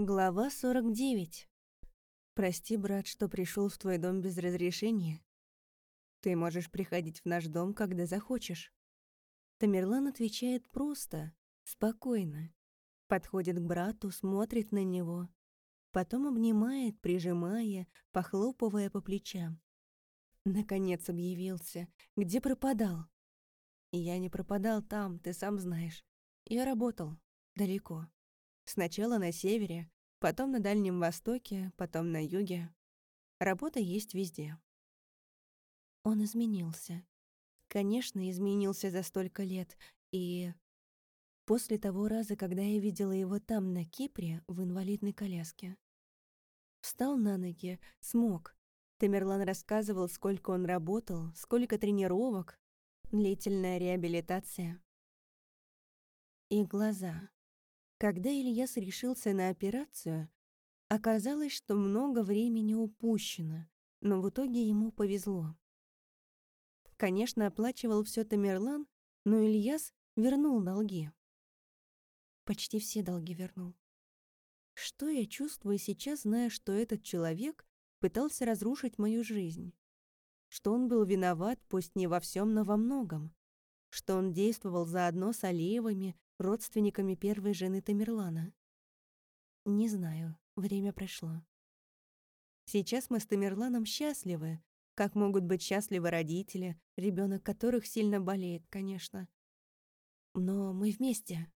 Глава 49. Прости, брат, что пришел в твой дом без разрешения. Ты можешь приходить в наш дом, когда захочешь. Тамерлан отвечает просто, спокойно. Подходит к брату, смотрит на него. Потом обнимает, прижимая, похлопывая по плечам. Наконец объявился. Где пропадал? Я не пропадал там, ты сам знаешь. Я работал. Далеко. Сначала на севере, потом на Дальнем Востоке, потом на юге. Работа есть везде. Он изменился. Конечно, изменился за столько лет. И после того раза, когда я видела его там, на Кипре, в инвалидной коляске. Встал на ноги, смог. Тамерлан рассказывал, сколько он работал, сколько тренировок, длительная реабилитация. И глаза. Когда Ильяс решился на операцию, оказалось, что много времени упущено, но в итоге ему повезло. Конечно, оплачивал все Тамерлан, но Ильяс вернул долги. Почти все долги вернул. Что я чувствую сейчас, зная, что этот человек пытался разрушить мою жизнь? Что он был виноват, пусть не во всем, но во многом. Что он действовал заодно с Алиевыми, родственниками первой жены Тамерлана? Не знаю, время прошло. Сейчас мы с Тамерланом счастливы, как могут быть счастливы родители, ребенок которых сильно болеет, конечно. Но мы вместе.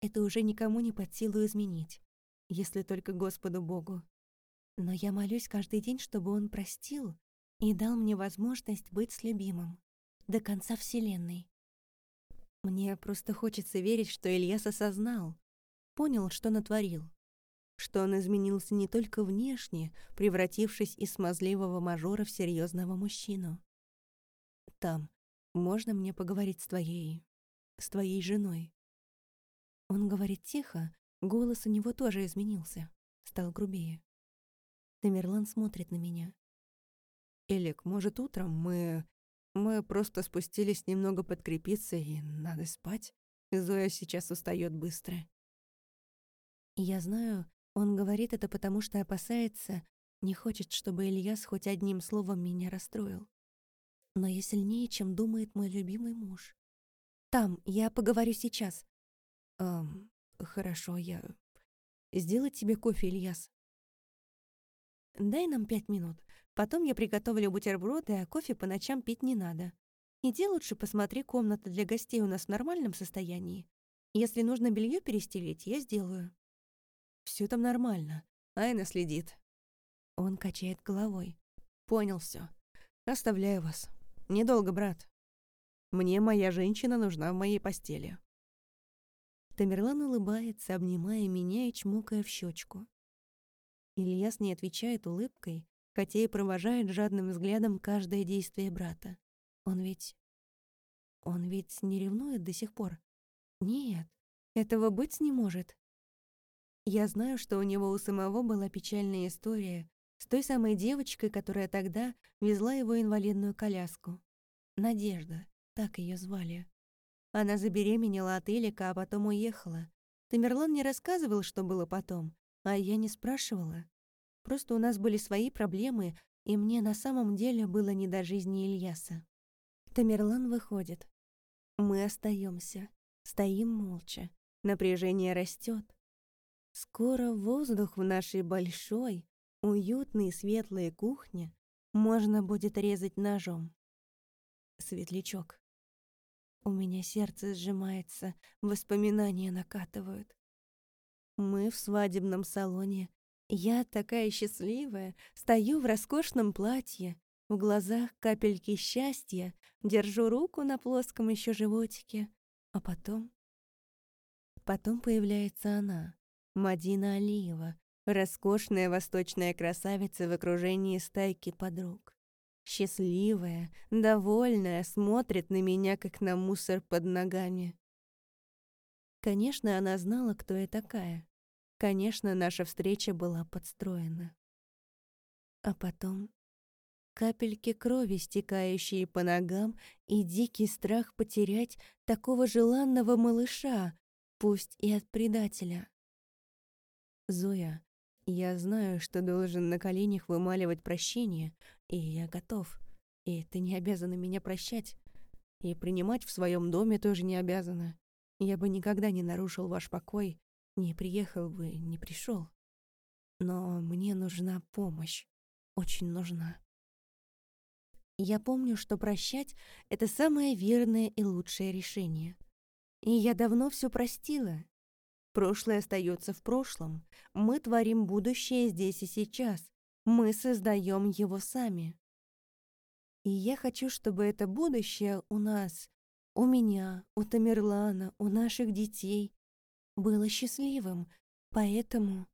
Это уже никому не под силу изменить, если только Господу Богу. Но я молюсь каждый день, чтобы Он простил и дал мне возможность быть с любимым до конца Вселенной. Мне просто хочется верить, что Ильяс осознал, понял, что натворил. Что он изменился не только внешне, превратившись из смазливого мажора в серьезного мужчину. Там, можно мне поговорить с твоей... с твоей женой? Он говорит тихо, голос у него тоже изменился, стал грубее. Тамерлан смотрит на меня. «Элик, может, утром мы мы просто спустились немного подкрепиться, и надо спать. Зоя сейчас устает быстро. Я знаю, он говорит это потому, что опасается, не хочет, чтобы Ильяс хоть одним словом меня расстроил. Но я сильнее, чем думает мой любимый муж. Там, я поговорю сейчас. Эм, хорошо, я... Сделать тебе кофе, Ильяс? Дай нам пять минут. Потом я приготовлю бутерброды, а кофе по ночам пить не надо. Иди лучше посмотри, комната для гостей у нас в нормальном состоянии. Если нужно белье перестелить, я сделаю. Все там нормально. Айна следит. Он качает головой. Понял все. Оставляю вас. Недолго, брат. Мне моя женщина нужна в моей постели. Тамерлан улыбается, обнимая меня и чмокая в щечку. Ильяс не отвечает улыбкой, и провожает жадным взглядом каждое действие брата. Он ведь... Он ведь не ревнует до сих пор? Нет, этого быть не может. Я знаю, что у него у самого была печальная история с той самой девочкой, которая тогда везла его инвалидную коляску. Надежда, так ее звали. Она забеременела от Элика, а потом уехала. Тамерлан не рассказывал, что было потом, а я не спрашивала. Просто у нас были свои проблемы, и мне на самом деле было не до жизни Ильяса. Тамерлан выходит. Мы остаемся, стоим молча. Напряжение растет. Скоро воздух в нашей большой, уютной светлой кухне можно будет резать ножом. Светлячок. У меня сердце сжимается, воспоминания накатывают. Мы в свадебном салоне, я такая счастливая, стою в роскошном платье, в глазах капельки счастья, держу руку на плоском еще животике, а потом... Потом появляется она, Мадина Алиева, роскошная восточная красавица в окружении стайки подруг. Счастливая, довольная, смотрит на меня, как на мусор под ногами. Конечно, она знала, кто я такая. Конечно, наша встреча была подстроена. А потом капельки крови, стекающие по ногам, и дикий страх потерять такого желанного малыша, пусть и от предателя. Зоя, я знаю, что должен на коленях вымаливать прощение, и я готов. И ты не обязана меня прощать. И принимать в своем доме тоже не обязана. Я бы никогда не нарушил ваш покой, не приехал бы, не пришел. Но мне нужна помощь. Очень нужна. Я помню, что прощать — это самое верное и лучшее решение. И я давно все простила. Прошлое остается в прошлом. Мы творим будущее здесь и сейчас. Мы создаем его сами. И я хочу, чтобы это будущее у нас, у меня, у Тамерлана, у наших детей было счастливым. Поэтому...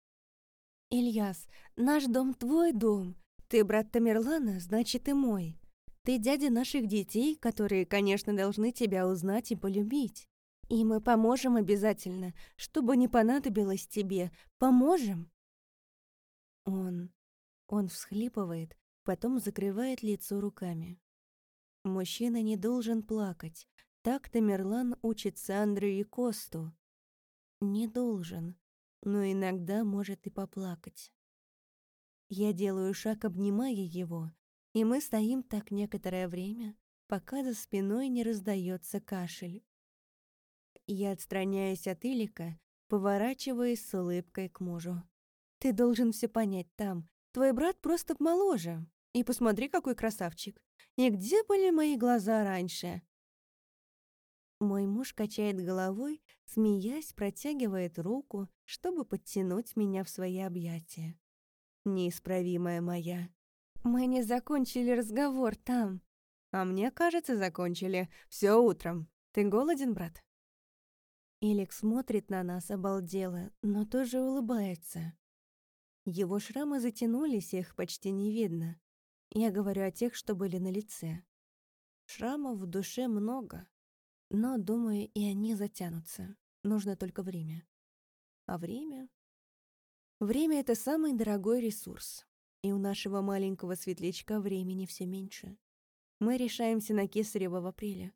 Ильяс, наш дом твой дом. Ты брат Тамерлана, значит и мой. Ты дядя наших детей, которые, конечно, должны тебя узнать и полюбить. И мы поможем обязательно, чтобы не понадобилось тебе. Поможем. Он... Он всхлипывает, потом закрывает лицо руками. Мужчина не должен плакать. Так Тамерлан учит Сандру и Косту. Не должен, но иногда может и поплакать. Я делаю шаг, обнимая его, и мы стоим так некоторое время, пока за спиной не раздается кашель. Я отстраняюсь от Илика, поворачиваясь с улыбкой к мужу. «Ты должен все понять там. Твой брат просто моложе. И посмотри, какой красавчик. И где были мои глаза раньше?» Мой муж качает головой, смеясь, протягивает руку, чтобы подтянуть меня в свои объятия. Неисправимая моя. Мы не закончили разговор там. А мне кажется, закончили. Все утром. Ты голоден, брат? Илик смотрит на нас обалдело, но тоже улыбается. Его шрамы затянулись, их почти не видно. Я говорю о тех, что были на лице. Шрамов в душе много, но, думаю, и они затянутся. Нужно только время. А время? Время — это самый дорогой ресурс. И у нашего маленького светлячка времени все меньше. Мы решаемся на Кесарева в апреле.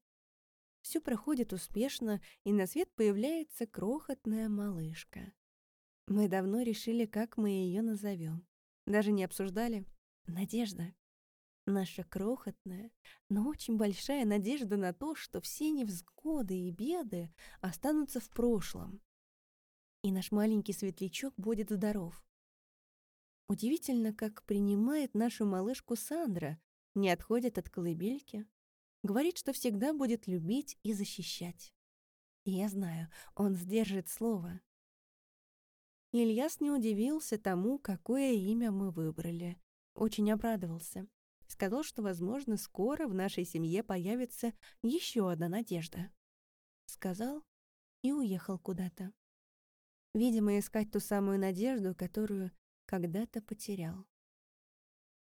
Все проходит успешно, и на свет появляется крохотная малышка. Мы давно решили, как мы ее назовем. Даже не обсуждали. Надежда. Наша крохотная, но очень большая надежда на то, что все невзгоды и беды останутся в прошлом. И наш маленький светлячок будет здоров. Удивительно, как принимает нашу малышку Сандра, не отходит от колыбельки. Говорит, что всегда будет любить и защищать. И я знаю, он сдержит слово. Ильяс не удивился тому, какое имя мы выбрали. Очень обрадовался. Сказал, что, возможно, скоро в нашей семье появится еще одна надежда. Сказал и уехал куда-то. Видимо, искать ту самую надежду, которую когда-то потерял.